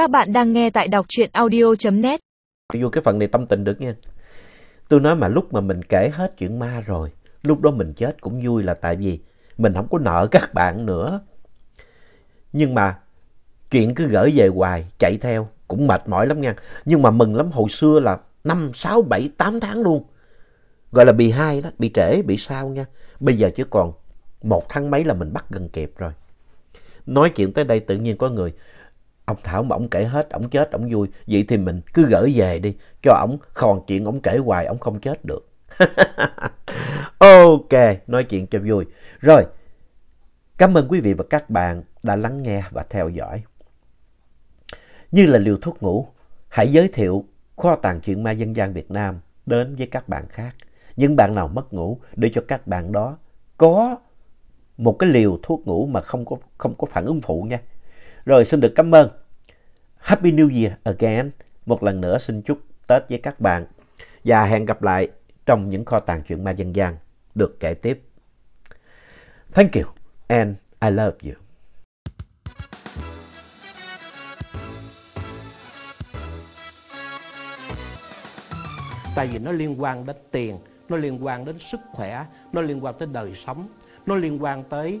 Các bạn đang nghe tại đọc truyện audio.net. Vô cái phần này tâm tình được nha. Tôi nói mà lúc mà mình kể hết chuyện ma rồi, lúc đó mình chết cũng vui là tại vì mình không có nợ các bạn nữa. Nhưng mà chuyện cứ gửi về hoài, chạy theo, cũng mệt mỏi lắm nha. Nhưng mà mừng lắm, hồi xưa là 5, 6, 7, 8 tháng luôn. Gọi là bị hai đó, bị trễ, bị sao nha. Bây giờ chỉ còn một tháng mấy là mình bắt gần kịp rồi. Nói chuyện tới đây tự nhiên có người, ông Thảo mà ông kể hết, ông chết, ông vui. Vậy thì mình cứ gửi về đi, cho ông còn chuyện ông kể hoài, ông không chết được. ok, nói chuyện cho vui. Rồi, cảm ơn quý vị và các bạn đã lắng nghe và theo dõi. Như là liều thuốc ngủ, hãy giới thiệu kho tàng chuyện ma dân gian Việt Nam đến với các bạn khác. Những bạn nào mất ngủ để cho các bạn đó có một cái liều thuốc ngủ mà không có, không có phản ứng phụ nha. Rồi xin được cảm ơn. Happy New Year again. Một lần nữa xin chúc Tết với các bạn. Và hẹn gặp lại trong những kho tàng chuyện ma dân gian được kể tiếp. Thank you and I love you. tại vì nó liên quan đến tiền, nó liên quan đến sức khỏe, nó liên quan tới đời sống, nó liên quan tới